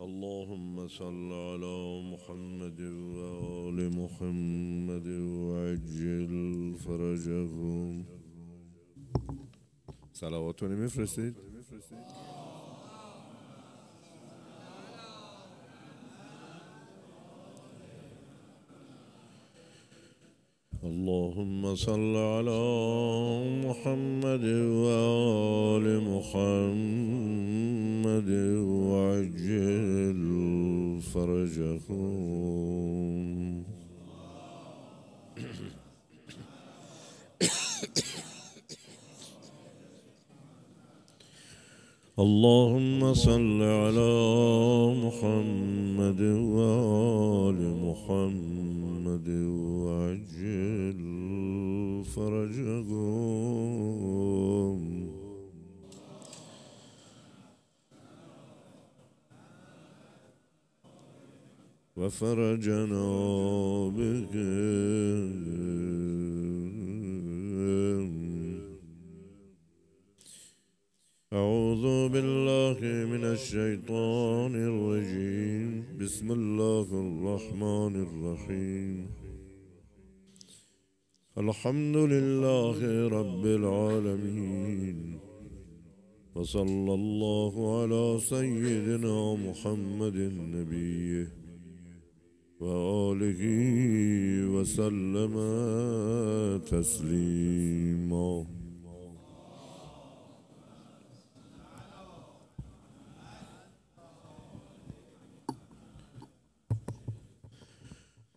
اللهم صل على محمد وآل محمد وعجل فرجهم صلوات نمیفرستید اللهم صل على محمد وآل محمد. وعجل فرجهم. اللهم صل على محمد وآل محمد وعجل فرجهم. وفرجنا بهم أعوذ بالله من الشيطان الرجيم. بسم الله الرحمن الرحيم. الحمد لله رب العالمين. وصلى الله على سيدنا محمد النبي. وآله وسلم تسليما.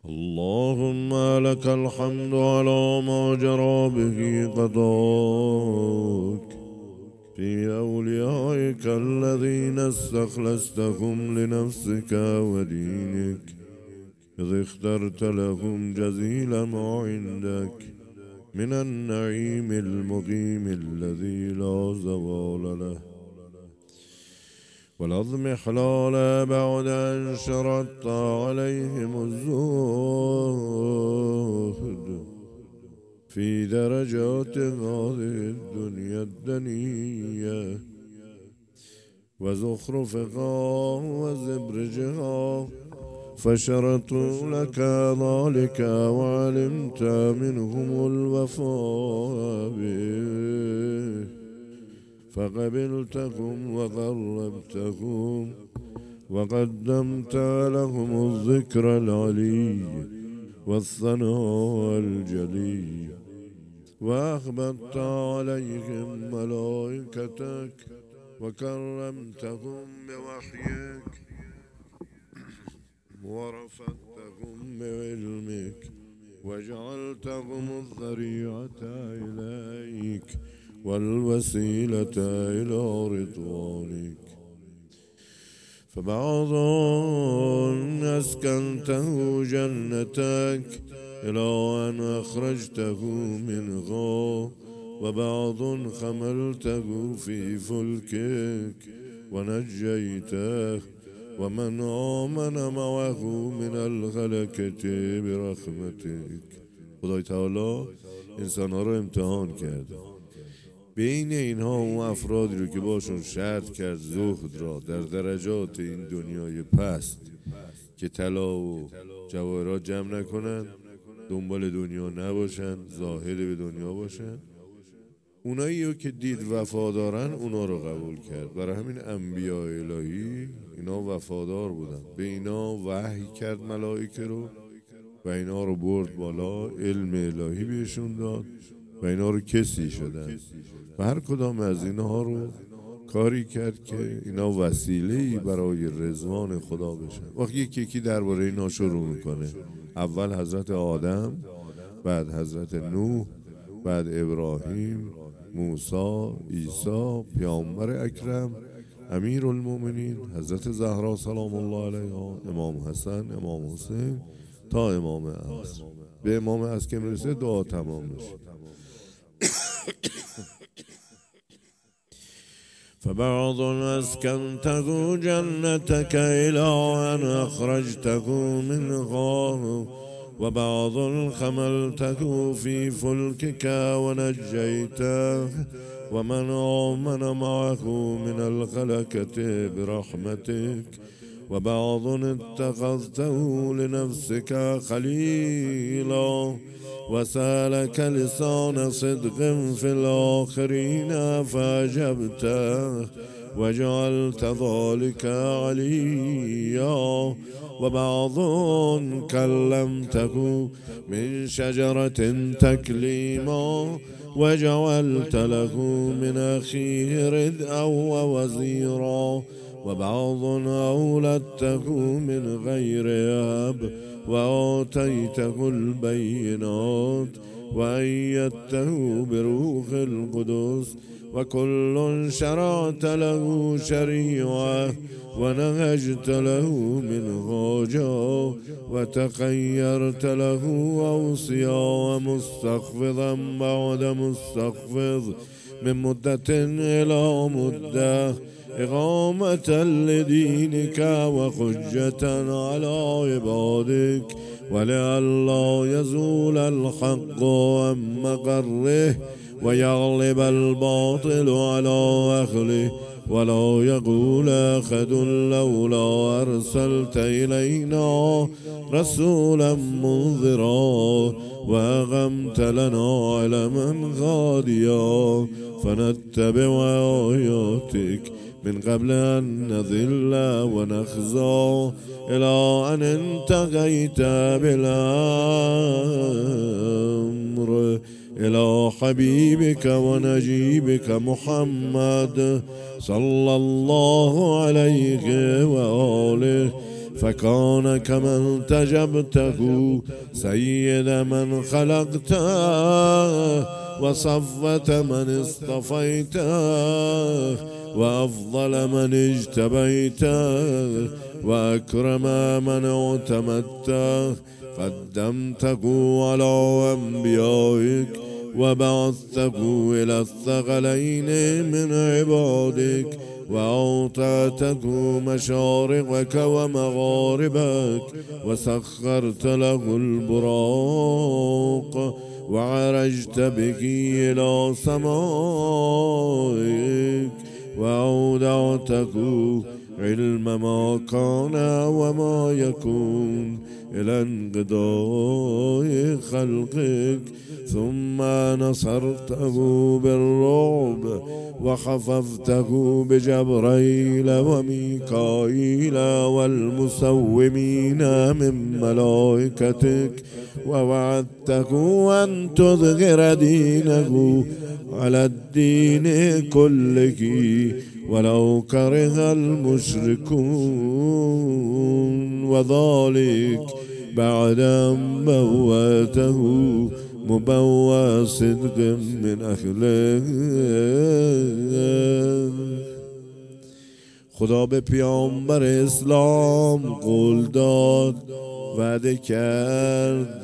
اللهم لك الحمد على ما جرى به قضاك. في أوليائك الذين استخلصتهم لنفسك ودينك. إذ اخترت لهم جزيل ما عندك من النعيم المقيم الذي لا زوال له. والعظم حلال بعد أن شرطت عليهم الزهد في درجات هذه الدنيا الدنية وزخرفها وزبرجها فشرطوا لك ذلك وعلمت منهم الوفاء به فقبلتهم وقربتهم وقدمت لهم الذكر العلي والثناء الجلي وأخبرت عليهم ملائكتك وكرمتهم بوحيك ورفعتهم بعلمك وجعلتهم الذريعة إليك والوسيلة إلى رضوانك. فبعض أسكنته جنتك إلى أن أخرجته منها وبعض خملته في فلكك ونجيته ومن آمن معه من الغلكة برحمتك. خدای تعالی انسان ها رو امتحان کرده بین اینها اون افرادی رو که باشون شرط کرد زهد را در درجات این دنیای پست که طلا و جواهرات جمع نکنن دنبال دنیا نباشن زاهد به دنیا باشن. اونایی رو که دید وفادارن اونا رو قبول کرد. برای همین انبیاء الهی اینا وفادار بودن. به اینا وحی کرد ملائکه رو و اینا رو برد بالا علم الهی بهشون داد و اینا رو کسی شدن. و هر کدام از اینها رو کاری کرد که اینا وسیله ای برای رضوان خدا بشن. وقتی یکی یکی درباره اینا شروع می‌کنه. اول حضرت آدم بعد حضرت نوح بعد ابراهیم موسی عیسی پیامبر اکرم امیر المؤمنین حضرت زهرا سلام الله علیها امام حسن امام حسین تا امام عصر به امام عصر که می‌رسه دعا تمام میشه. فبعض أسكنته جنتك إلى أن أخرجته منها وبعض حملته في فلكك ونجيته ومن آمن معه من الخلكة برحمتك وبعض اتخذته لنفسك خليلا وسألك لسان صدق في الآخرين فأجبته وجعلت ذلك عليا وبعض كلمته من شجرة تكليما وجعلت له من أخيه ردءا ووزيرا وبعض أولدته من غير أب وآتيته البينات وأيدته بروح القدس وكل شرعت له شريعة ونهجت له من غاجا وتخيرت له أوصيا ومستخفضا بعد مستخفض من مدة إلى مدة إقامة لدينك وحجة على عبادك ولئلا يزول الحق عن مقره ويغلب الباطل على أهله ولا يقول أحد لولا أرسلت إلينا رسولا منذرا وأغمت لنا علما غاديا فنتبع آياتك من قبل أن نذل ونخزى إلى أن انتهيت بالأمر إلى حبيبك ونجيبك محمد صلى الله عليه وآله. فكان كما انتجبته سيد من خلقته وصفة من اصطفيته وأفضل من اجتبيته وأكرم من اعتمدته. قدمته على أنبيائك وبعثته إلى الثقلين من عبادك وأوطأته مشارقك ومغاربك وسخرت له البراق وعرجت به إلى سمائك وأودعته علم ما كان وما يكون إلى انقضاء خلقك ثم نصرته بالرعب وخففته بجبريل وميكائيل والمسومين من ملائكتك ووعدته أن تظهر دينه على الدين كله ولو كره المشركون وذلك. بعد أن بوته مبوى صدق من أهله خدا به پیامبر اسلام قول داد وعده کرد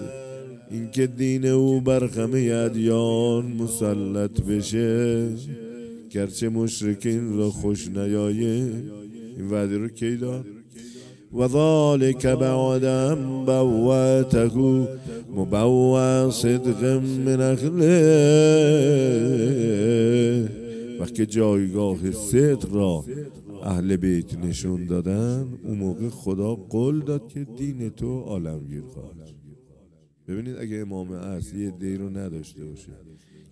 اینکه دین او بر همه ادیان مسلط بشه. گرچه مشرکین را خوش نیایه این وعده رو کی داد؟ و ذالک بعدم بواته مبوا صدق من اخله وقتی جایگاه صدق را اهل بیت نشون دادن اون موقع خدا قول داد که دین تو عالمگیر خواهد ببینید اگه امام اصلی دی رو نداشته باشه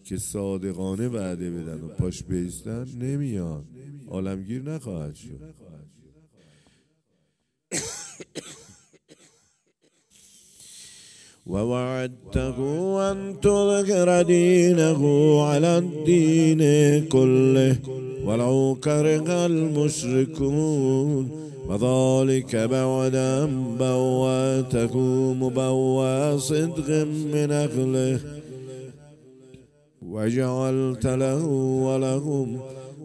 که صادقانه وعده بدن و پاش بیستن نمیان. عالمگیر نخواهد شد. ووعدته أن تظهر دينه على الدين كله ولو كره المشركون. وذلك بعد أن بوأته مبوى صدق من أهله. وجعلت له ولهم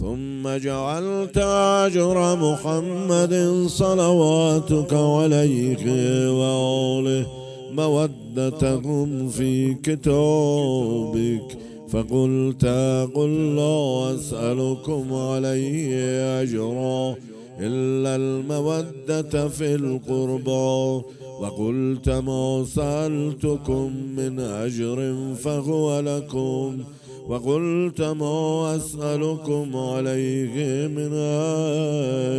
ثم جعلت أجر محمد صلواتك عليه وآله مودتهم في كتابك. فقلت قل لا أسألكم عليه أجرا إلا المودة في القربى. وقلت ما سألتكم من أجر فهو لكم. وقلت ما أسألكم عليه من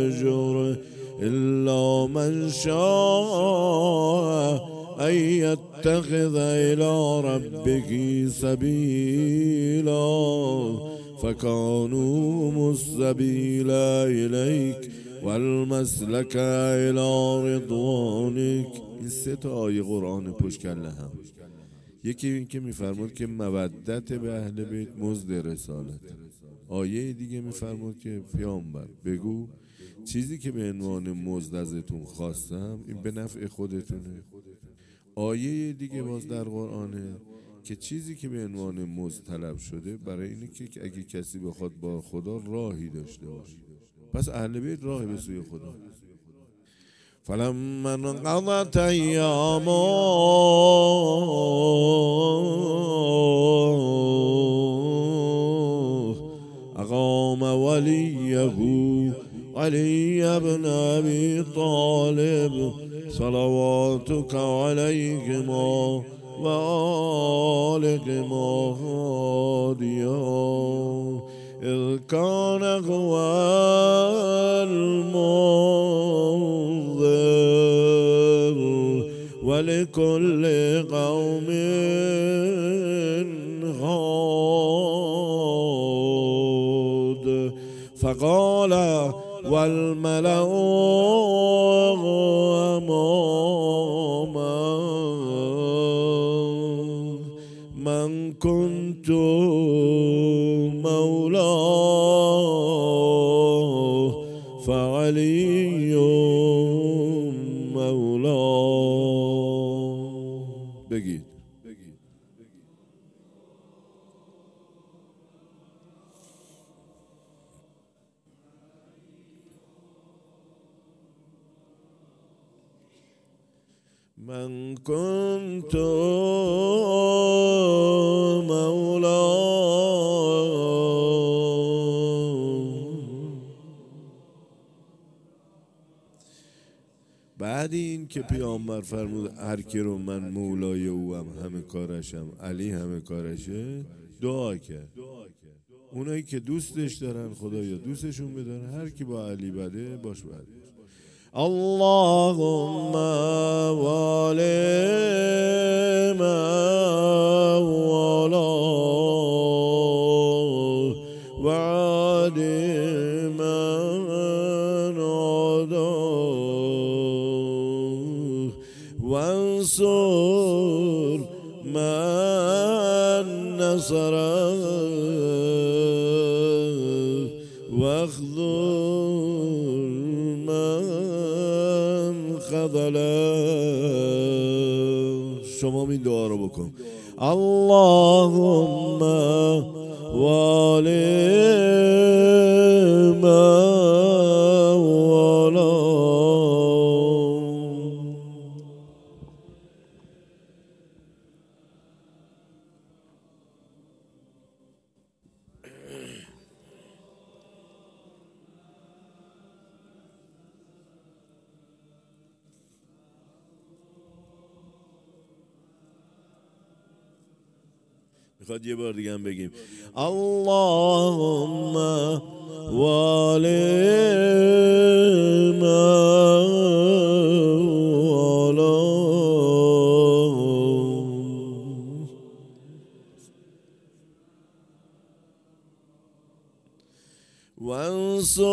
أجر إلا من شاء أن يتخذ إلى ربه سبيلا فكانوا السبيل إليك والمسلك إلى رضوانك. این سه قرآن پشت کرده هم. یکی این که میفرمود که مودت به اهل بیت مزد رسالت آیه دیگه میفرمود که پیامبر بگو چیزی که به عنوان مزد ازتون خواستم این به نفع خودتونه. آیه دیگه باز در قرآنه که چیزی که به عنوان مزد طلب شده برای اینه که اگه کسی بخواد با خدا راهی داشته باشه. پس اهل بیت راه به سوی خدا. فلما انقضت ایام أقام ولیه علی ابن ابی طالب صلواتك عليهما وآلهما هاديا. إذ كان هو المنذر ولكل قوم هاد فقال والملأ أماما من كنت كنت مولاه بعد این که پیامبر فرمود هر کی رو من مولای او هم همه کارشم علی همه کارشه دعا کرد. اونایی که دوستش دارن خدایا دوستشون بدارن هر کی با علی بده باش بده. اللهم والي شما این دعا رو بکن اللهم والی میخواد یه بار دیگه هم بگیم اللهم والی من والاه وانصر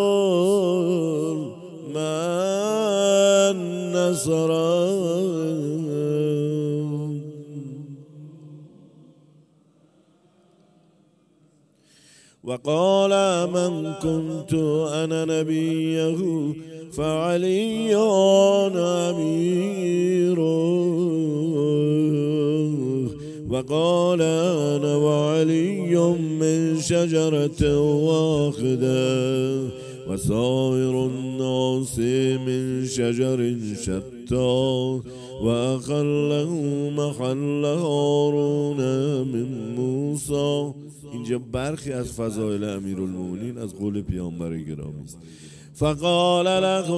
من نصره وقال من كنت أنا نبيه فعلي أمير. وقال أنا وعلي من شجرة واحدة وسائر الناس من شجر شتى وأخله محل هارون من موسى. اینجا برخی از فضایل امیرالمومنین از قول پیامبر گرامی است. فقال له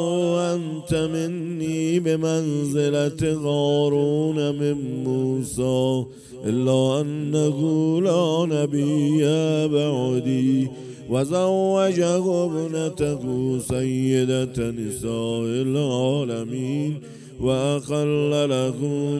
انت مني بمنزلة هارون من موسى إلا أنه لا نبي بعدي وزوجه ابنته سيدة نساء العالمين وأقل له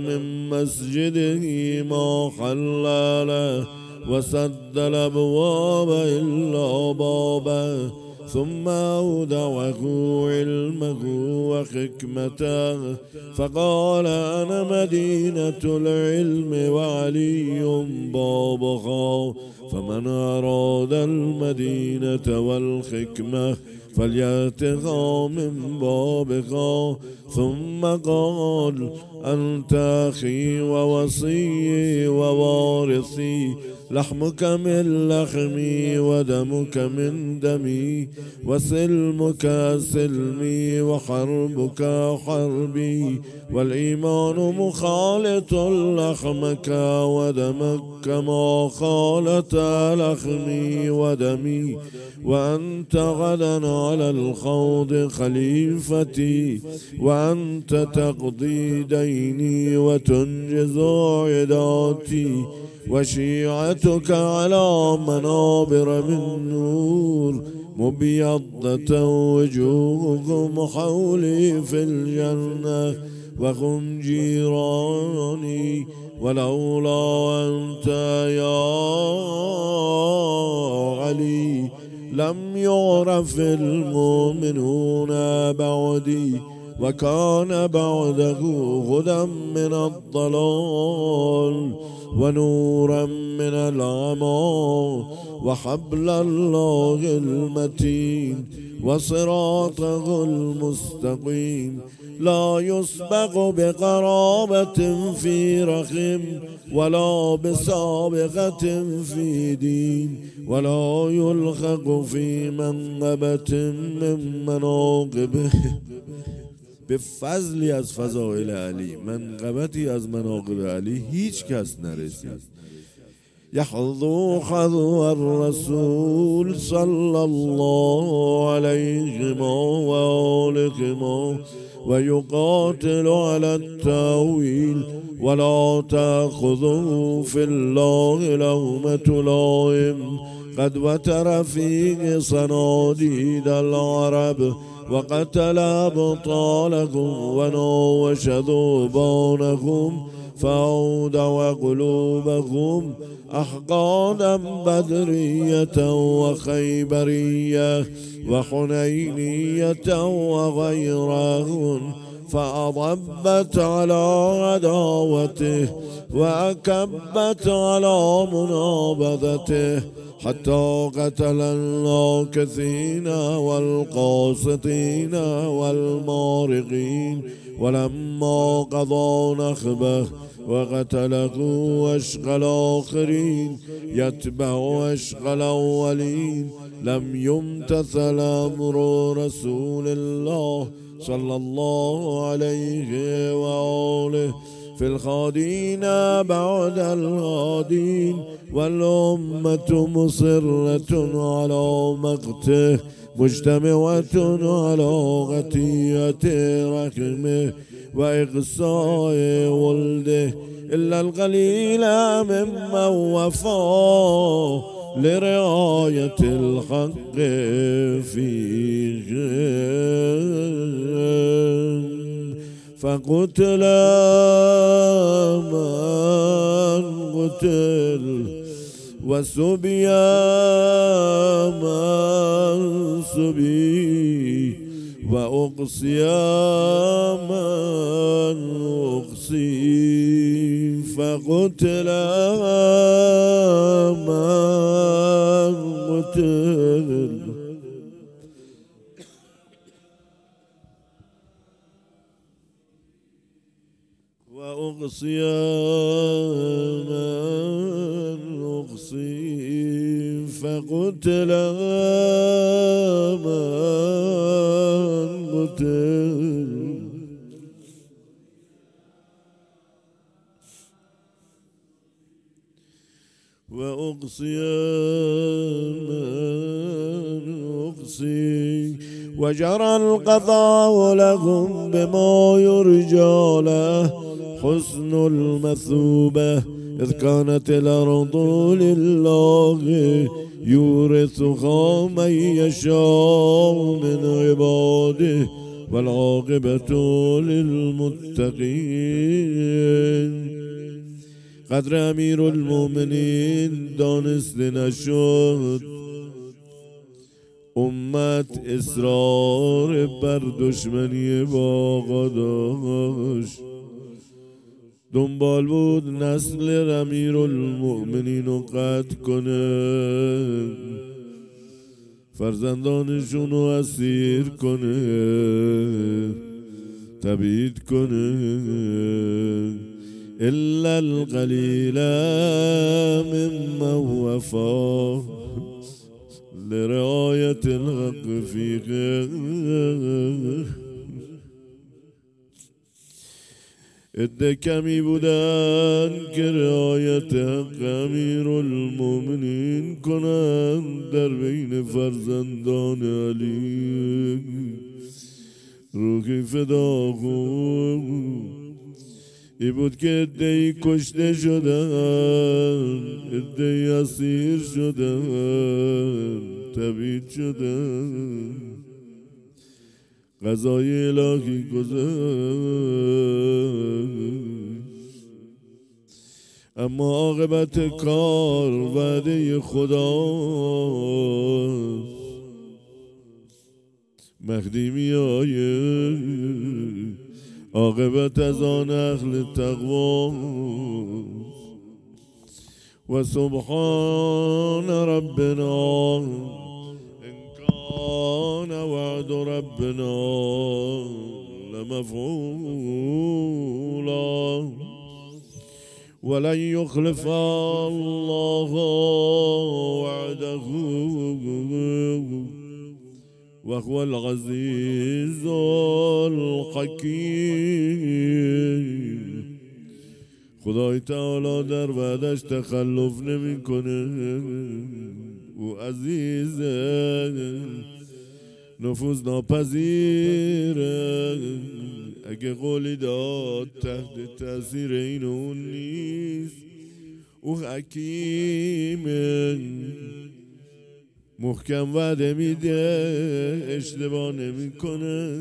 من مسجده ما حل له وسد الأبواب إلا بابه ثم أودعه علمه وحكمته. فقال أنا مدينة العلم وعلي بابها فمن أراد المدينة والحكمة فليأتها من بابها. ثم قال أنت أخي ووصي ووارثي لحمك من لحمي ودمك من دمي وسلمك سلمي وحربك حربي والإيمان مخالط لحمك ودمك كما خالط لحمي ودمي وأنت غدا على الخوض خليفتي وأنت تقضي ديني وتنجز عداتي وشيعتك على منابر من نور مبيضة وجوههم حولي في الجنة وهم جيراني ولولا أنت يا علي لم يعرف المؤمنون بعدي وكان بعده هدى من الضلال ونورا من العمى وحبل الله المتين وصراطه المستقيم لا يسبق بقرابة في رحم ولا بسابقة في دين ولا يلحق في منقبة من مناقبه. به فضلی از فضائل علی منقبتی از مناقب علی هیچ کس نرسید. يحذو حذو الرسول صلى الله عليهما وآلهما ويقاتل على التاويل ولا تأخذه في الله لومة لائم قد وتر فيه صناديد العرب. وقتل أبطالكم ونوش ذوبانكم فأودع قلوبكم أحقادا بدرية وخيبرية وحنينية وغيرهن فأضبت على عداوته وأكبت على منابذته. حتى قتل الناكثين والقاسطين والمارقين. ولما قضى نخبة وقتله أشقى الآخرين. يتبع أشقى الأولين. لم يمتثل أمر رسول الله صلى الله عليه وآله. في الخادين بعد الغادين والأمة مصرة على مقته مجتمعة على غتية رحمه وإقصاء ولده. إلا القليل ممن وفى لرعاية الحق فيه فقتل من قتل وسبي من سبي وأقصي من أقصي فقتل من قتل من أغصي فقتل من قتل. وأقصي من أقصي. وجرى القضاء لهم بما يرجى له حسن المثوبة إذ كانت الأرض لله يورثها من يشاء من عباده والعاقبة للمتقين. قدر امیر المؤمنین دانسته نشد امت اصرار بر دشمنی با داشت دنبال بود نسل امیر المؤمنین رو قطع کنه. فرزندانشون رو اسیر کنه. تبعید کنه. إلا القليل ممن وفى لرعاية الحق في عده کمی بودن که رعایت حق امیر المؤمنین کنند در بین فرزندان علی. روحی فدا ای بود که ادهی کشته شدن ادهی اسیر شدن تبید شدن. قضای الهی گذشت. اما عاقبت کار وعده خدا مهدی می آید عاقبت از آن اهل تقوا. و سبحان ربنا. كان وعد ربنا لمفعولا. ولن يخلف الله وعده. وهو العزيز الحكيم. خدای تعالی در وعدش تخلف نمیکنه. او عزیزه. نفوذ ناپذیره. اگه قولی داد تحت تاثیر این اون نیست. او حکیمه. محکم وعده میده اشتباه نمی‌کنه.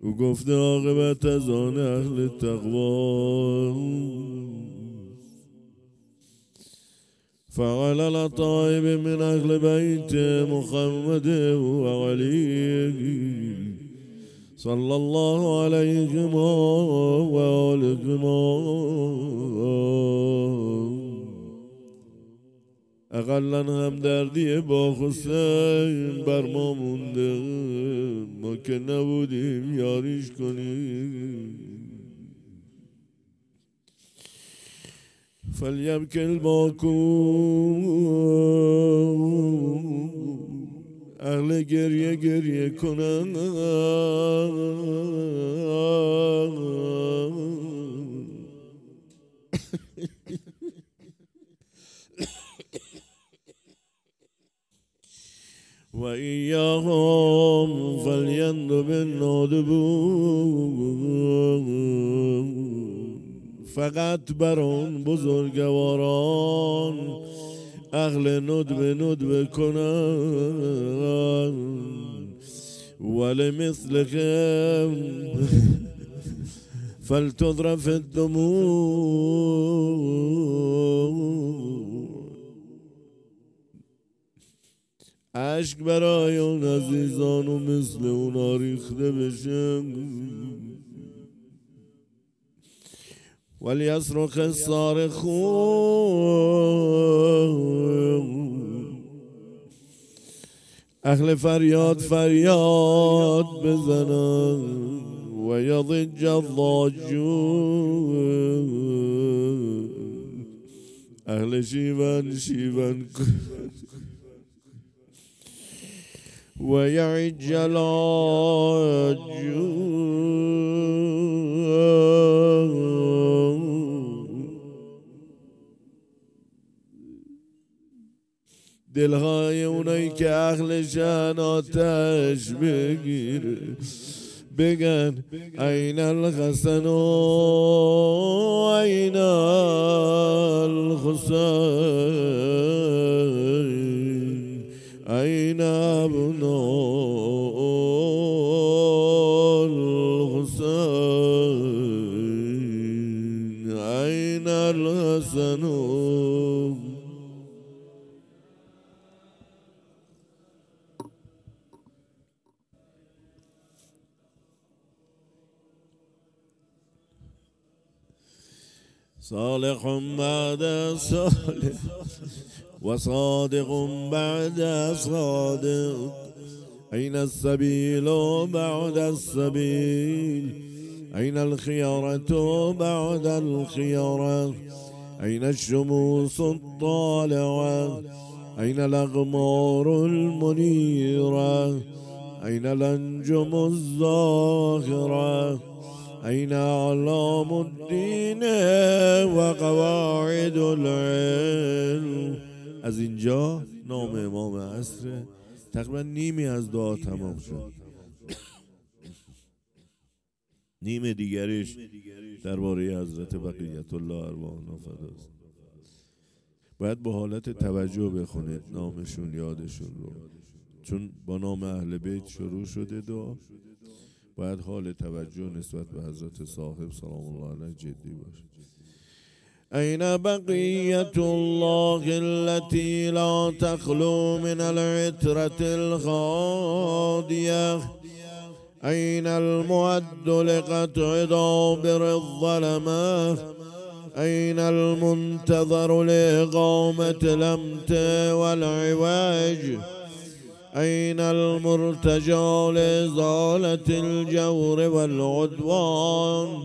او گفته عاقبت از آن اهل تقوا. فعل لطائب من أهل بیت محمد و علی صلی الله علیهم و آلهم اقلا هم دردی با حسین بر ما مونده. ما که نبودیم یاریش کنیم. فلیبک الباکو اهل گریه گریه کنن. و ایاهم فلیند بالنادبون فقط بر اون بزرگواران اهل ندبه ندبه کنن. ولی مثل فلتذرف الدموع. اشک برای اون عزیزان و مثل اونا ریخته بشه. وليصرخ الصارخون اهل فریاد فریاد بزنن ويضج یضج الضاجون. اهل شیون شیون کنن ويعج العجون دلهای اونایی که أهل آتش بگیره بگن این الحسن و این الحسین این ابنا الحسین این الحسن؟ صالح بعد صالح؟ وصادق بعد صادق. أين السبيل بعد السبيل؟ أين الخيارة بعد الخيارة؟ أين الشموس الطالعة؟ أين الأغمار المنيرة؟ أين الأنجم الزاهرة أين أعلام الدين وقواعد العلم؟ از اینجا نام امام عصر تقریبا نیمی از دعا تمام شد. نیم دیگریش درباره حضرت بقیت الله ارواحنا فداست باید با حالت توجه بخونید نامشون یادشون رو. چون با نام اهل بیت شروع شده دعا باید حال توجه نسبت به حضرت صاحب سلام الله علیه جدی باشه. أين بقية الله التي لا تخلو من العترة الخادية أين المعد لقطع دابر الظلمة؟ أين المنتظر لإقامة الأمت والعواج؟ أين المرتجى لإزالة الجور والعدوان؟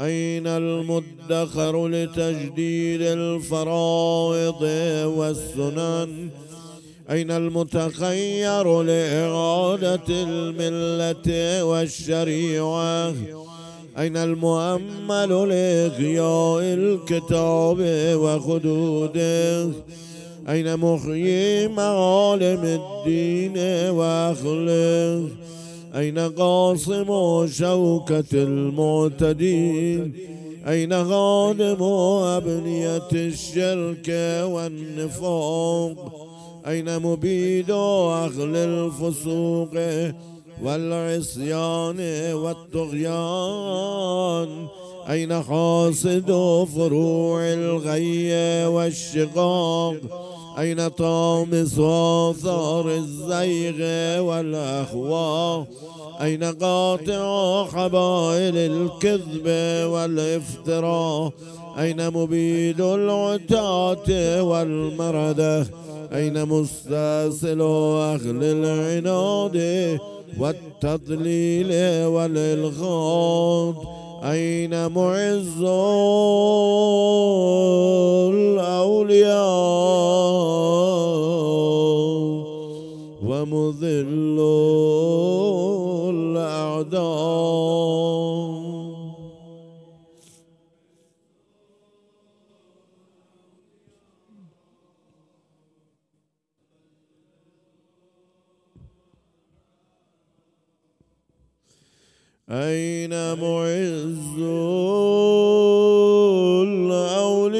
أين المدخر لتجديد الفرائض والسنن؟ أين المتخير لإعادة الملة والشريعة؟ أين المؤمل لإحياء الكتاب وخدوده أين محيي معالم الدين وأخلاق أين قاصم شوكة المعتدين؟ أين غانم أبنية الشرك والنفاق؟ أين مبيد أهل الفسوق والعصيان والطغيان؟ أين حاصد فروع الغي والشقاق؟ أين طامس آثار الزيغ والأهواء أين قاطع حبائل الكذب والإفتراء؟ أين مبيد العتاة والمردة أين مستأصل أهل العناد والتضليل والإلغاض أين معز الأولياء ومذل الأعداء أين معز الأولياء؟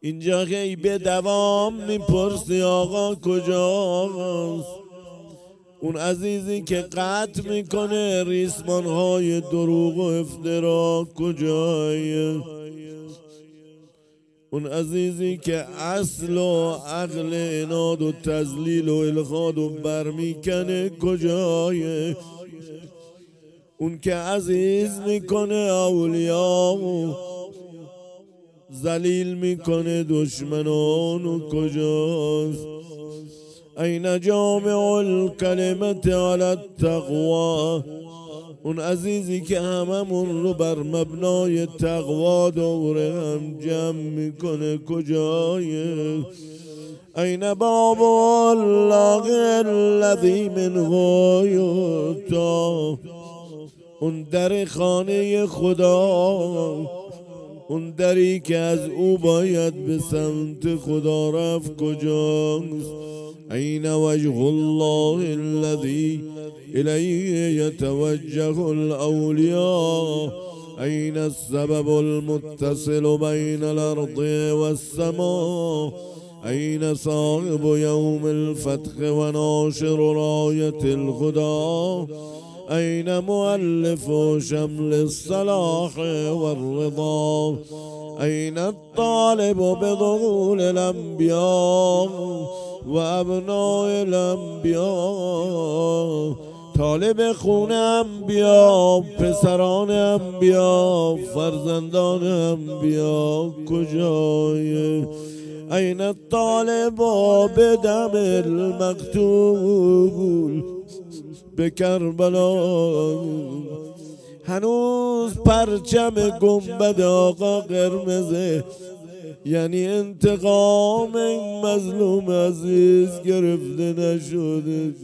اینجا هی به دوام می‌پرسی آقا کجاست؟ اون عزیزی که قطع می‌کنه ریسمان های دروغ و افترا کجای اون عزیزی که اصل و اهل عناد و تضلیل و الحاد و برمیکنه کجای؟ اون که عزیز می‌کنه اولیا و ذلیل می‌کنه دشمنان و کجاست؟ أين جامع الكلمة على التقوى اون عزیزی که هممون رو بر مبنای تقوا دور هم جمع می‌کنه کجای؟ این باب الله الذی من غایتا اون در خانه خدا اون دری که از او باید به سمت خدا رفت کجاست؟ أين وجه الله الذي إليه يتوجه الأولياء؟ أين السبب المتصل بين الأرض والسماء؟ أين صاحب يوم الفتح وناشر راية الهدى؟ أين مؤلف شمل الصلاح والرضا؟ أين الطالب بظهور الأنبياء وأبناء الأنبياء؟ طالب خون انبیا پسران انبیا فرزندان انبیا کجای؟ این طالب به دم المقتول؟ به کربلا هنوز پرچم گنبد آقا قرمزه. یعنی انتقام این مظلوم عزیز گرفته نشده.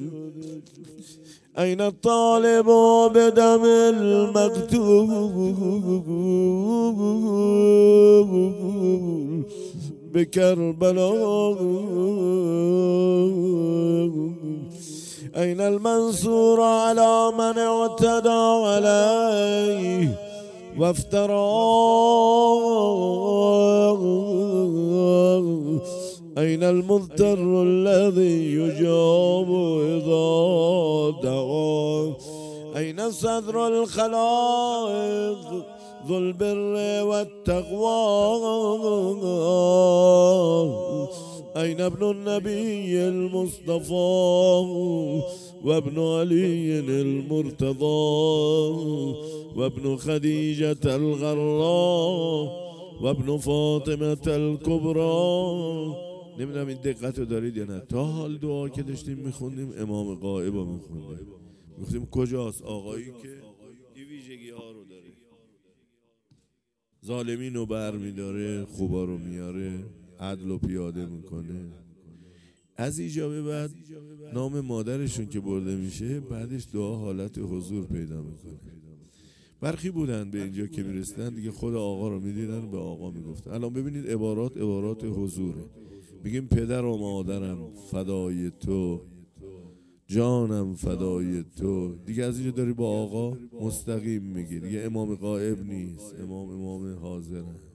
این الطالب بدم المقتول. بكربلاء أين المنصور على من اعتدى عليه وافترى أين المضطر الذي يجاب إذا دعا أين صدر الخلائق ذو البر والتقوى؟ أين ابن النبي المصطفى وابن علي المرتضى وابن خديجة الغراء وابن فاطمة الكبرى؟ نمی‌دونم این دقت رو دارید یا نه. تا حال دعا که داشتیم میخوندیم امام قائب رو میخوندیم. میخوندیم کجاست آقایی که این ویژگی رو داره؟ ظالمین رو بر میداره خوبا رو میاره. عدل و پیاده می‌کنه. از اینجا به بعد نام مادرشون که برده میشه بعدش دعا حالت حضور پیدا می‌کنه. برخی بودن به اینجا که می‌رسیدن دیگه خود آقا رو می‌دیدن به آقا می‌گفتن. الان ببینید عبارات عبارات حضوره. میگیم پدر و مادرم فدای تو جانم فدای تو. دیگه از اینجا داری با آقا مستقیم میگی. دیگه امام غایب نیست. امام امام حاضره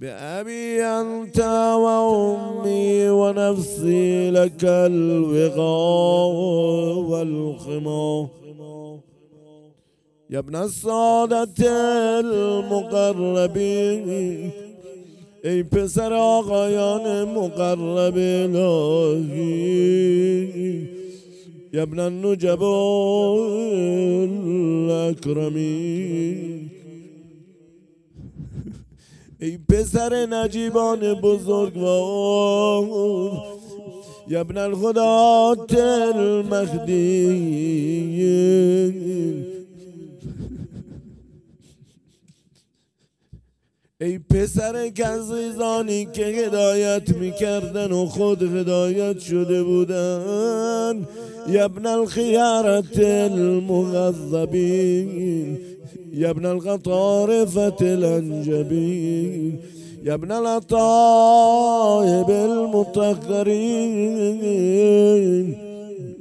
به ابی أنت و امی و نفسی لك الوقا والخما یا ابن السادة المقربین ای پسر آقایان مقرب الهی ابن النجب الاکرمی ای پسر نجیبان بزرگ و یبن الخدا تل مخدی ای پسر کزیزانی که هدایت میکردن و خود هدایت شده بودن. یبن الخیارت المغذبین یبن القطارفت الانجبین یبن الطائب المطهرین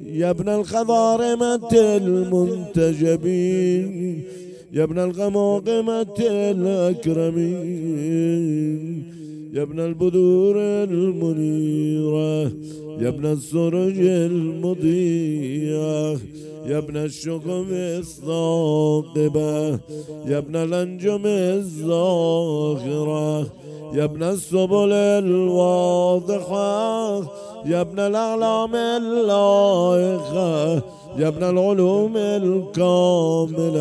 یبن الخضارمت المنتجبین. يا ابن الغماقمة الأكرمين يا ابن البذور المنيرة يا ابن السرج المضيئة يا ابن الشغم الثاقبة يا ابن الأنجم الزاخرة يا ابن السبل الواضحة يا ابن الأعلام اللائقة يا ابن العلوم الكاملة.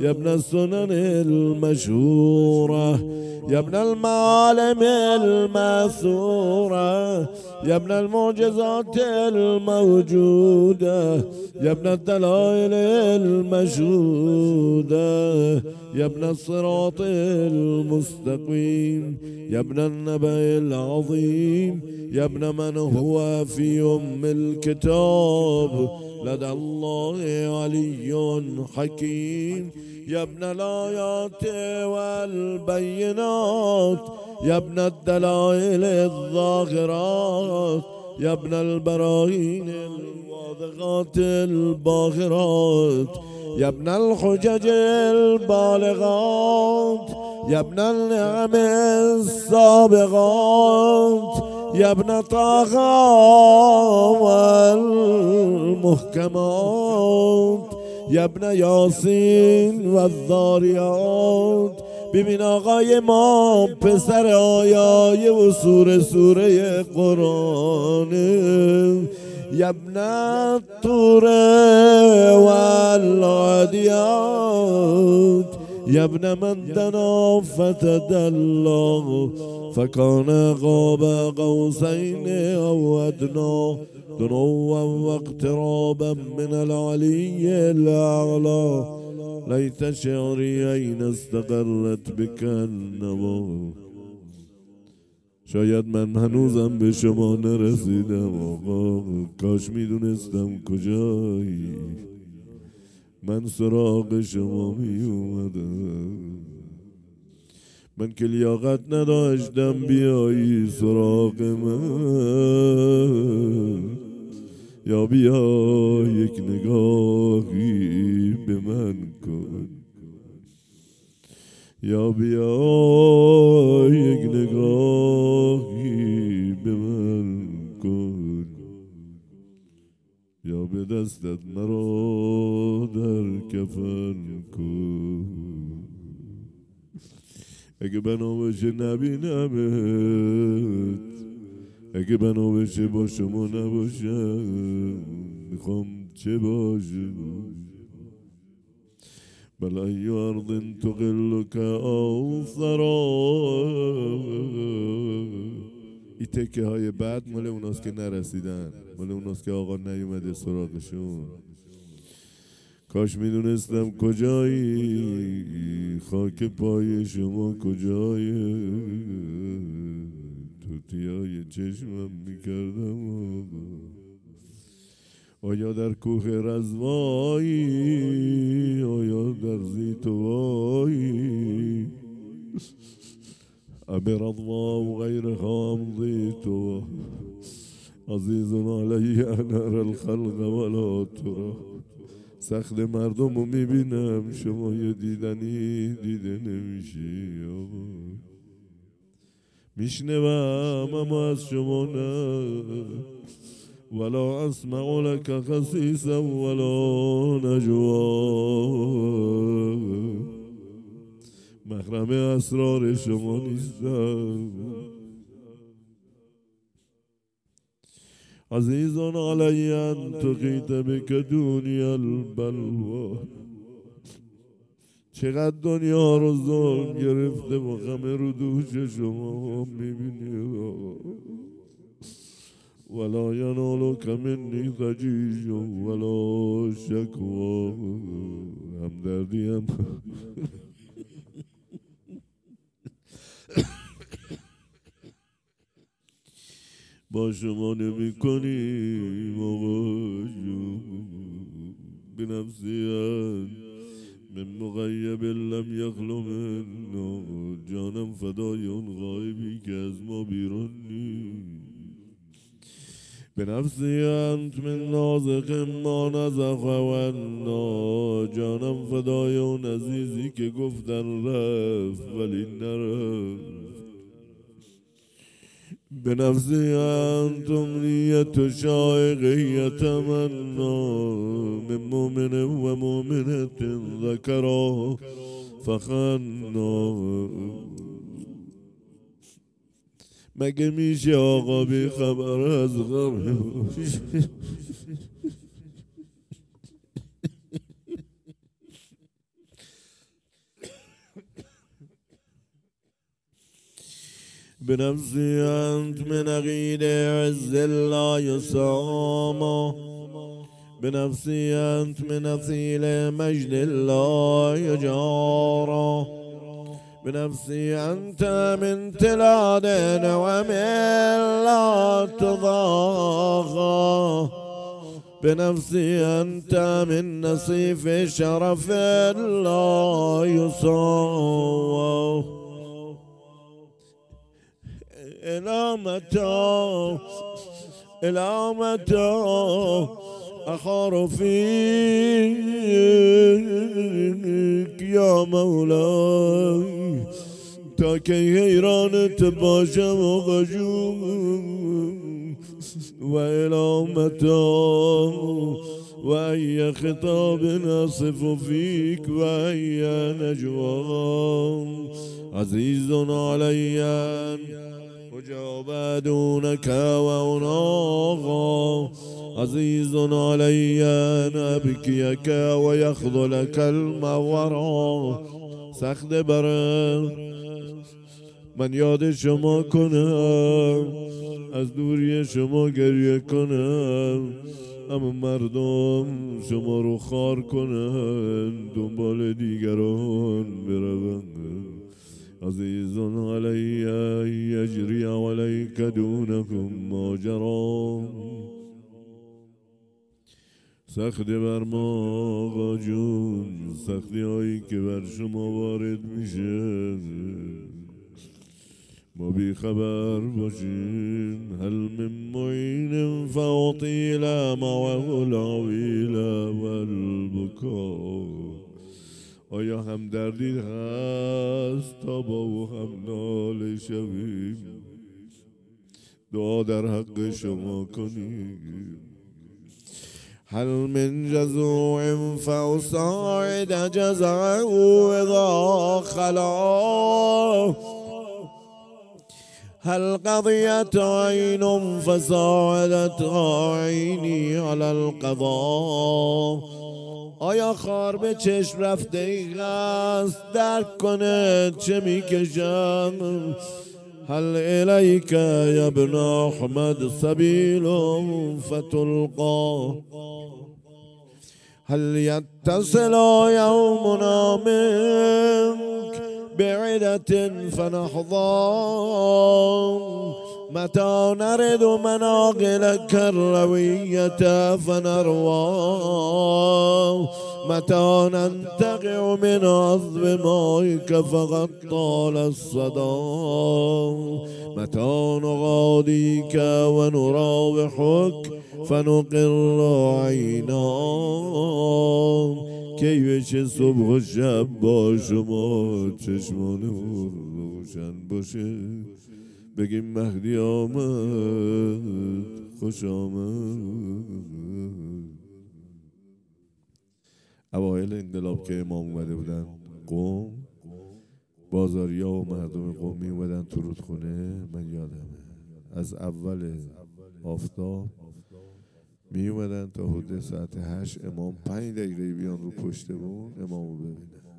يا ابن السنن المشهورة يا ابن المعالم المأثورة يا ابن المعجزات الموجودة يا ابن الدلائل المشهودة يا ابن الصراط المستقيم يا ابن النبأ العظيم يا ابن من هو في أم الكتاب لدى الله علي حكيم. يا ابن الآيات والبينات يا ابن الدلائل الظاهرات يا ابن البراهين الواضحات الباهرات يا ابن الحجج البالغات يا ابن النعم السابغات يا ابن طه والمحكمات. ابن یاسین و الذاریات ببین آقای ما پسر آیای و سوره سوره قرآنه یا ابن طور و العادیات یا ابن من دنا فتدلا. فکان غاب قوسین او ادنا. دنوا واقترابا من العلي الأعلى. ليت شعري أين استقرت بك النوا شاید من هنوزم به شما نرسیدم. آقا کاش می‌دونستم کجایی. من سراغ شما می اومدم من که لیاقت نداشتم بیایی سراغ من. یا بیا یک نگاهی به من کن. یا بیا یک نگاهی به من کن. یا به دستت مرا در کفن کن. اگه بنا باشه نبینمت. اگه بنا بشه با شما نباشم. می‌خوام چه باشه؟ بل ای ارض تقل که آثرا این تکه های بعد مال اوناست که نرسیدن. مال اوناست که آقا نیومده سراغشون. کاش می‌دونستم کجایی. خاک پای شما کجایی. توتیای چشمم می‌کردم آیا در کوه رضوایی؟ آیا در ذی طوایی؟ أبرضوى أو غيرها أم ذي طوى عزيز علي ان ارى الخلق ولا ترى سخت مردم رو می‌بینم. شما یه دیدنی دیده نمیشی میشنوم اما از شما نه. ولا اسمع لك حسيسا ولا نجوى محرم اسرار شما نیستم. عزيز علي أن تقيت بك دنیا البلوى چقدر دنیا رو ظلم گرفته و غم رو دوش شما می‌بینی ولا ینالک منی تجیج ولا شکوا همدردی هم. با شما نمی کنیم آقا بنفسي أنت من مغيب لم يخل جانم فدای اون غایبی که از ما بیرون بنفسي أنت من نازح ما نزح و جانم فدای اون عزیزی که گفتن رفت ولی نرفت. بنفسي أنتم نية شائق يتمنى من مؤمن ومؤمنة ذكرا فخنا. مگه میشه آقا بی خبر غم؟ بنفسي أنت من أغيد عز لا يسامى بنفسي أنت من أثيل مجد لا يجارى بنفسي أنت من تلاد ومن لا تضاغى بنفسي أنت من نصيف شرف لا يصاب الى متى الى متى اخار فيك يا مولاي تا کی حیرانت باشم و غجوم و الامتا و ای خطاب نصف فیک و ای نجوان، عزيز علي أن أجاب دونك وأناغى عزيز علي أن أبكيك ويخذلك الورى سخت برم من یاد شما کنم از دوری شما گریه کنم اما مردم شما رو خوار کنن دنبال دیگران بروند. عزيز علي يجري عليك دونكم ما جرى سخت بر ما جون سختی هایی که بر شما وارد میشه. ما بی خبر باشیم هل من معین فاطیل ما و العویل والبکار آیا هم دردی هست تا با او هم ناله شویم؟ دعا در حق شما کنیم. هل من جزوع فأصاعد جزعه إذا خلا. هل قضيت عين فساعدت عيني على القضاء آیا خار به چشم رفته ای است درک کنه چه می‌کشم؟ هل الیک یا ابن احمد سبیل فتلقا. هل يتصل يومنا منك بعدة فنحظى متى نرد مناقلك الروية فنروى متى ننتقع من عذب مائك فقد طال الصدى متى نغاديك ونراوحك فنقر عينا. کی بشه صبح و شب با شما چشمانمون روشن باشه بگیم مهدی آمد خوش آمد. اوایل انقلاب که امام اومده بودن قم بازاریا و مردم قم می اومدن تو رودخونه. من یادمه از اول آفتاب می اومدن تا حدود ساعت هشت امام پنج دقیقه بیان رو پشت بوم امامو ببینن.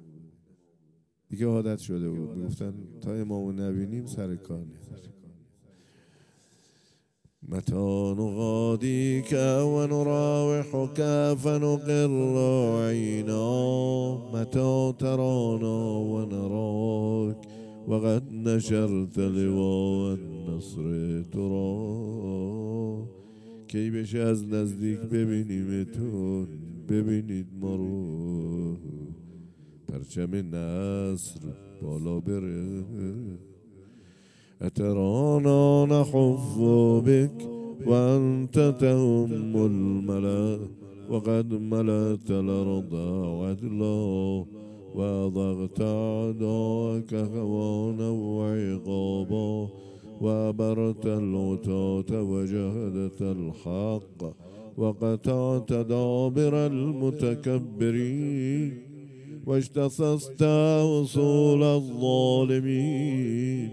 دیگه عادت شده بود. می‌گفتن تا امامو نبینیم سر کار نیست. متى نغاديك ونراوحك فنقر عينا متى ترانا ونراك وقد نشرت لواء النصر ترى کی بشه از نزدیک ببینیمتون ببینید ما رو. پرچم نصر بالا بره. أترانا نحف بك وأنت تهم الملأ وقد ملأت الأرض عدلا وأضغت أعداءك هوانا وعقابا وأبرت العتاة وجهدت الحق وقطعت دابر المتكبرين. واجتثثت وصول الظالمين.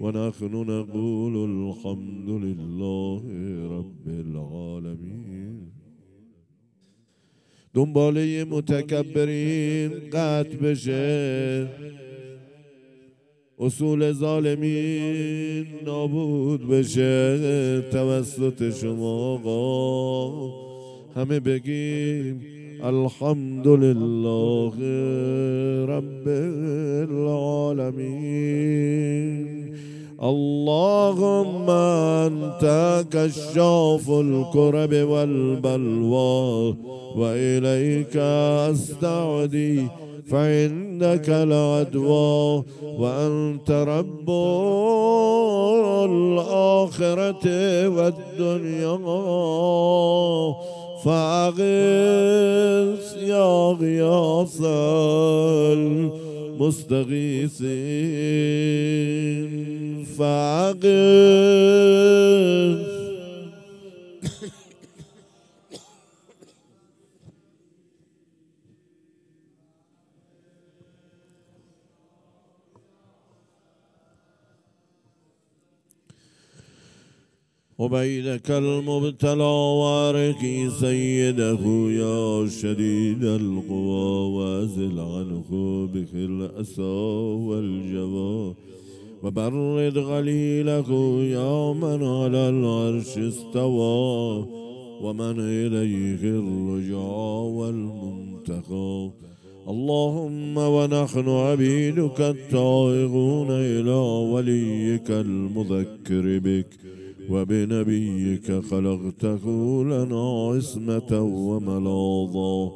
ونحن نقول الحمد لله رب العالمين. دنباله متکبرین قطع بشه. اصول ظالمین نابود بشه. توسط شما آقا. همه بگیم الحمد لله رب العالمين. اللهم أنت كشاف الكرب والبلوى وإليك أستعدي فعندك العدوى وأنت رب الآخرة والدنيا. فأغث يا غياث المستغيثين فأغث وبينك المبتلى واركي سيده يا شديد القوى وازل عنه بك الأسى والجوى. وبرد غليله يا من على العرش استوى. ومن إليه الرجع والمنتقى. اللهم ونحن عبيدك التائغون إلى وليك المذكر بك. وبنبيك خلقته لنا عصمة وملاظا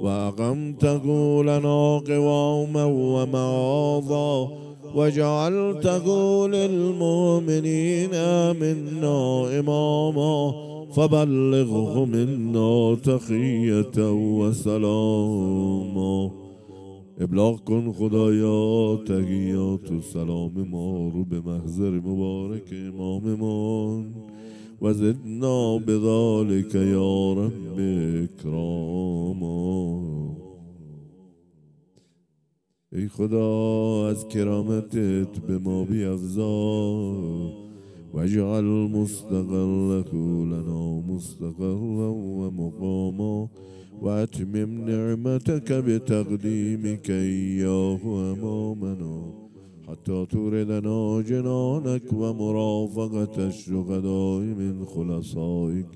وأقمته لنا قواما ومعاظا وجعلته للمؤمنين منا إماما. فبلغه منا تخية وسلاما. ابلاغ کن خدایا تحیات و سلام ما رو به محضر مبارک اماممان وزدنا بذلك يا رب إكراما ای خدا از کرامتت به ما بیافزا واجعل مستقره لنا مستقرا ومقاما. وأتمم نعمتك بتقديمك إياه أمامنا حتى توردنا جنانك ومرافقة الشهداء من خلصائك.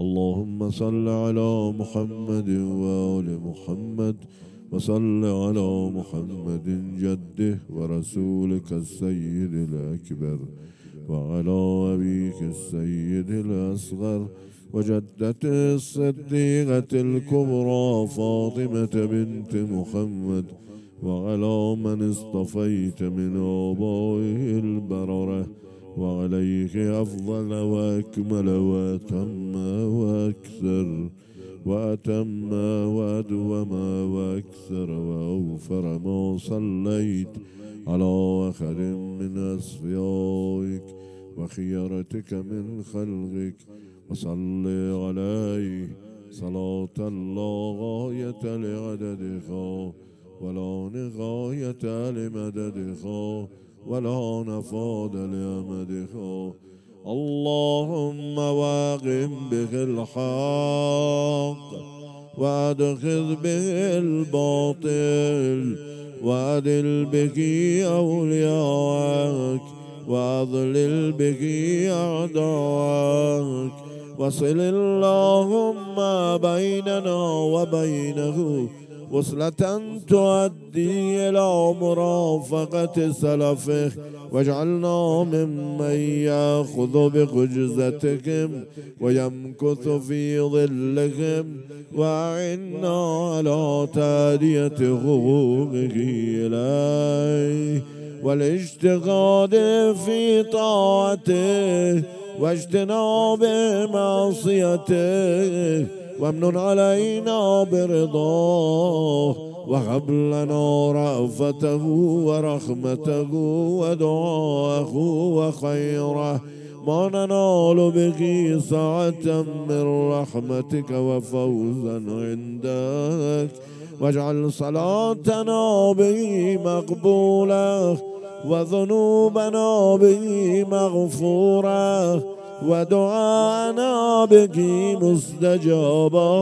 اللهم صل على محمد وآل محمد وصل على محمد جده ورسولك السيد الأكبر وعلى أبيك السيد الأصغر وجدت الصديقة الكبرى فاطمة بنت محمد وعلى من اصطفيت من آبائه البررة وعليه أفضل وأكمل وأتم وأكثر وأتم وأدوم وأكثر وأوفر ما صليت على أحد من أصفيائك وخيرتك من خلقك. وصل عليه صلاة لا غاية لعددها ولا نغاية لمددها ولا نفاد لأمدها. اللهم واقم به الحق وادخذ به الباطل وأدل به أولياءك وأضلل به أعداءك وصل اللهم بيننا وبينه وصلة تؤدي إلى مرافقة سلفه واجعلنا ممن يأخذ بخجزتهم ويمكث في ظلهم وأعنا على تادية حقوقه إليه والاشتغال في طاعته واجتناب معصيته وامن علينا برضاه وهب لنا رأفته ورحمته ودعاءه وخيره. ما ننال به سعة من رحمتك وفوزا عندك. واجعل صلاتنا به مقبولة وذنوبنا به مغفورة ودعانا به مستجابا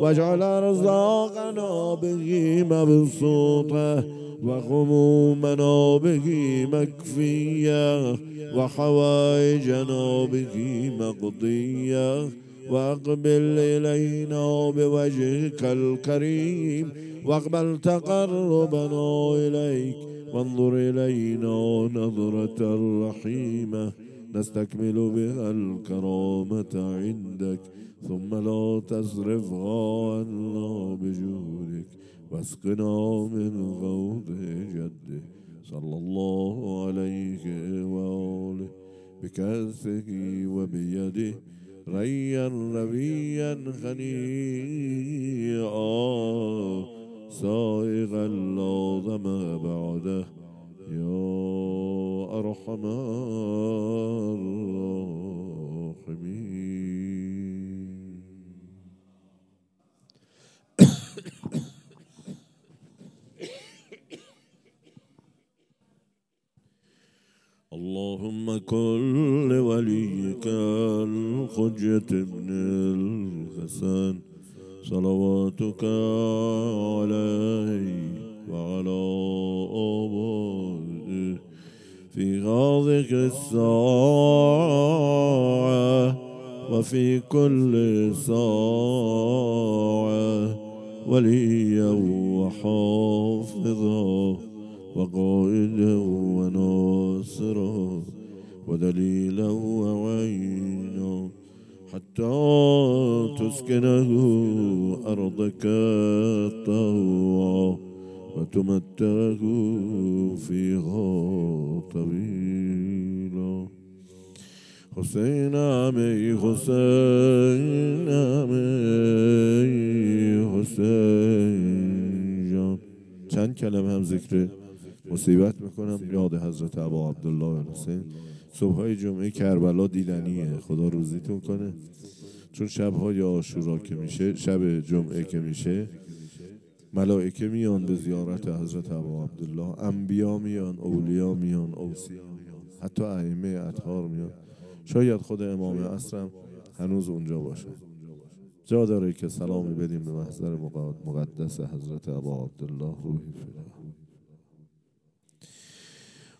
واجعل أرزاقنا به مبسوطة وغمومنا به مكفية وحوائجنا به مقضية. وأقبل إلينا بوجهك الكريم واقبل تقربنا إليك وانظر إلينا نظرة رحيمة. نستكمل بها الكرامة عندك ثم لا تصرفها عنا بجودك. واسقنا من غوض جدك. صلى الله عليه وآله. بكأسه وبيده. ريا ربيا خنيئا سائغا لا ظمأ بعده. يا أرحم الراحمين. اللهم كن لوليك الحجة ابن الحسن صلواتك عليه وعلى آبائه في هذه الساعة وفي كل ساعة وليا وحافظا وقائدا وناصرا ودليلا وعينا حتى تسكنه أرضك طوعا وتمتعه فيها طويلا. حسین می حسین می حسین جان چند کلمه هم ذکر مصیبت می‌کنم. یاد حضرت عبا عبدالله حسین. صبحهای جمعه کربلا دیدنیه. خدا روزیتون کنه. چون شبهای آشورا که میشه شب جمعه که میشه ملائکه میان به زیارت حضرت عبا عبدالله انبیا میان اولیا میان اوسیا میان حتی ائمه اطهار میان. شاید خود امام عصرم هنوز اونجا باشه. جا داره که سلامی بدیم به محضر مقدس حضرت عبا عبدالله روحی فدا.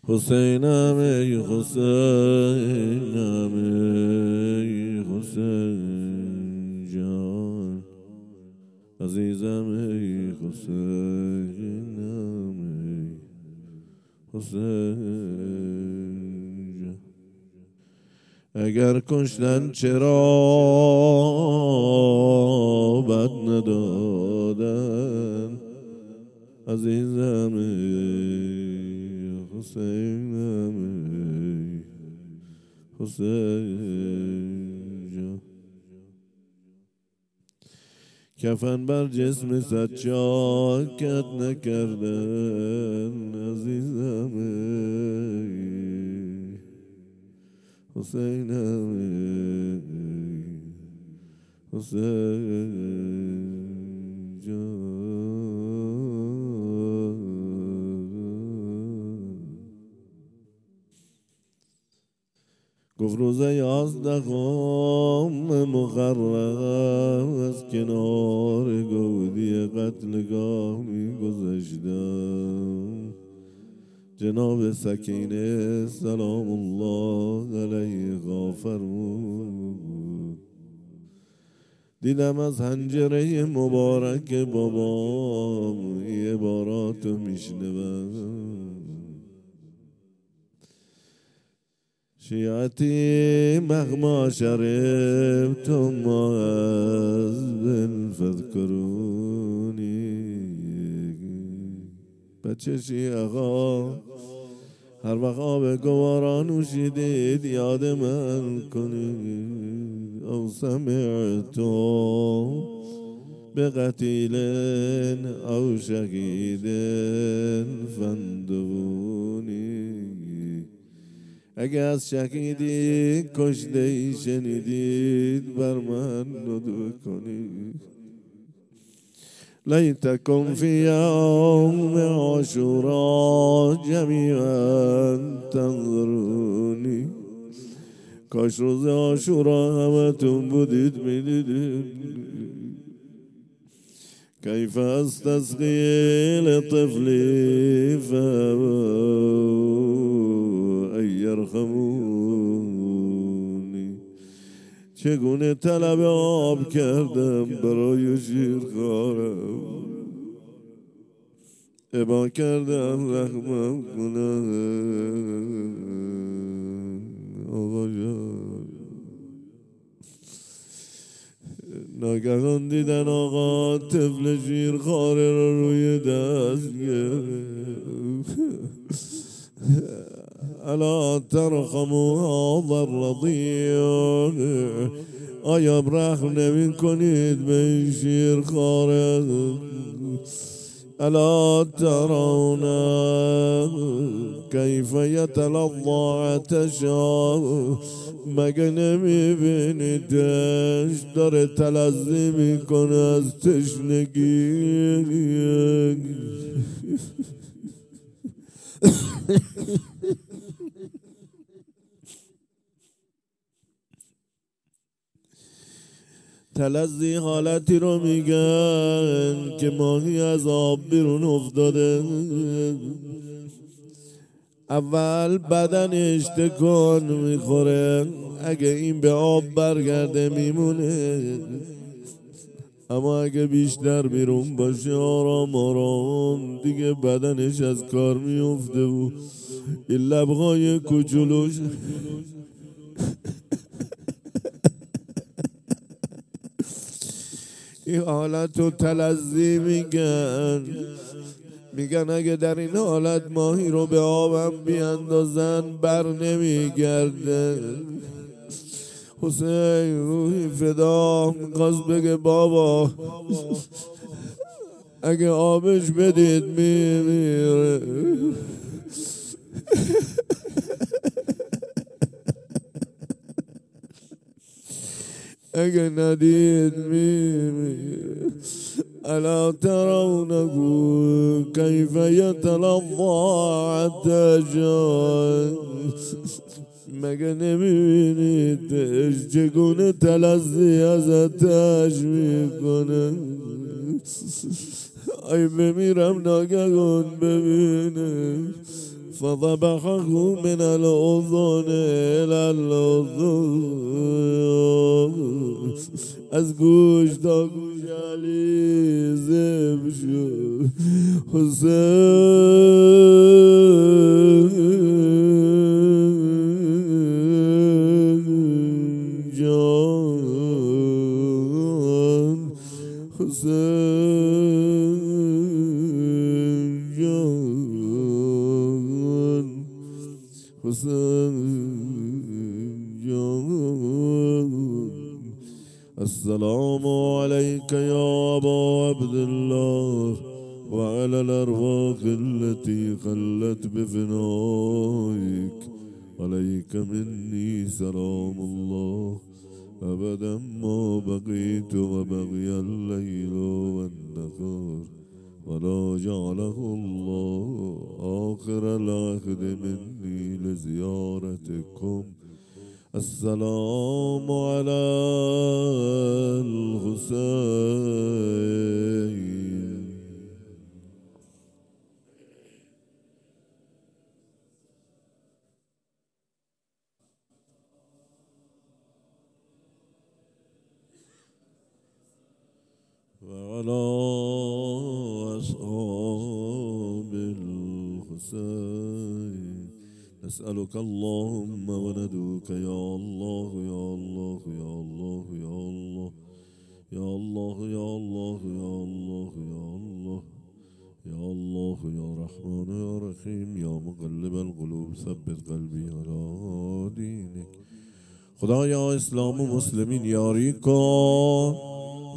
حسینم ای حسینم ای حسین عزیزم ای حسینم ای حسین. اگر کشتن چرا بد ندادن؟ عزیزم ای حسینم ای حسین. کفن بر جسم سجاکت نکردن عزیزم حسینم حسین جان. گفت روزه یازدهم محرم از کنار گودی قتلگاه می گذشتم. جناب سکینه سلام الله علیه فرمود. دیدم از حنجره مبارک بابام یه عباراتو میشنوم. شيعتي مهما شربتم از فذکرونی بچه شیعه هر وقت آب گوارا نوشیدید یاد من کنید أو سمعتم بقتيل أو شهيد فاندوني اگر شکیدی کش دی شنیدید بر من ندو کنی. لیت کن فی یوم عاشورا جمیعا تنظرونی. کاش روز عاشورا همه تون بودید میدیدید. كيف استسقي لطفلي فابوه يرحموني چگونه طلب آب کردم برای شیرخوارم؟ ابا کردم رحمم کنم. آقا ناگهان دیدن آقا طفل شیر خاره رو روی دست گرفت. الا ترخمو هذا الرضيع؟ آیا برخم نمی کنید به این شیر خاره الا ترون كيف يتلظى عطشا مگه نمیبینیدش داره تلزی می‌کنه از تشنگی. تلظی حالتی رو میگن که ماهی از آب بیرون افتاده. اول بدنش تکان می‌خوره اگه این به آب برگرده میمونه. اما اگه بیشتر بیرون باشه آرام آرام دیگه بدنش از کار میفته و این لبهای کچولوش این حالت رو تلزی میگن. میگن اگه در این حالت ماهی رو به آبم بیاندازن بر نمیگرده. حسین روحی فدا می‌خواست بگه بابا اگه آبش بدید میمیره. اگه ندید میمیره ألا ترونه كيف يتلظى عتاجا مگه نمیبینیدش چگونه تلزی ازتش می‌کنه؟ ای بمیرم ناگهان ببینه. فضبحه من الأذن إلى الأذن. از گوش تا گوش علی زب حسین جان. حسین. السلام عليك يا أبا عبد الله وعلى الأرواح التي خلت بفنائك. عليك مني سلام الله. أبدا ما بقيت وبقي الليل والنهار. ولا جعله الله آخر العهد مني لزيارتكم. السلام على الحسين. وعلى نسألك اللهم وندعوك يا الله يا الله يا الله يا الله يا الله يا الله يا الله يا الله يا الله يا رحمن يا رحيم يا مقلب القلوب ثبت قلبي على دينك. خدایا اسلام و مسلمین یاری کن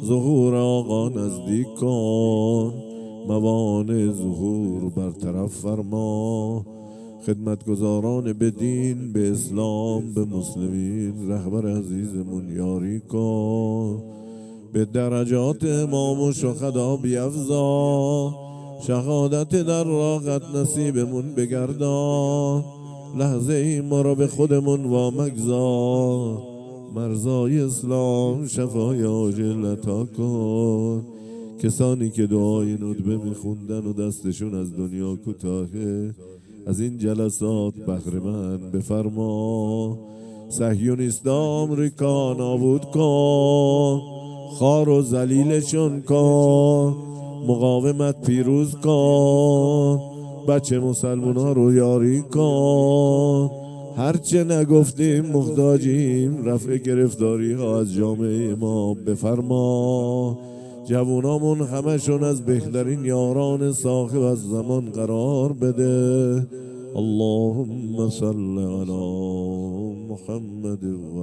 ظهور آقا نزدیک کن موانع ظهور برطرف فرما. خدمتگزاران به دین به اسلام به مسلمین رهبر عزیزمون یاری کن. به درجات امام و شهدا بیفزا. شهادت در راقت نصیبمون بگردان. لحظه ای ما را به خودمون وامگذار مریضای اسلام شفای عاجل عطا کن. کسانی که دعای ندبه میخوندن و دستشون از دنیا کوتاهه از این جلسات بهره‌مند بفرما. صهیونیستا آمریکا نابود کن. خوار و ذلیلشون کن. مقاومت پیروز کن. بچه مسلمان ها رو یاری کن. هرچه نگفتیم محتاجیم رفع گرفتاری ها از جامعه ما بفرما. جوونامون همشون از بهترین یاران صاحب الزمان قرار بده. اللهم صل على محمد و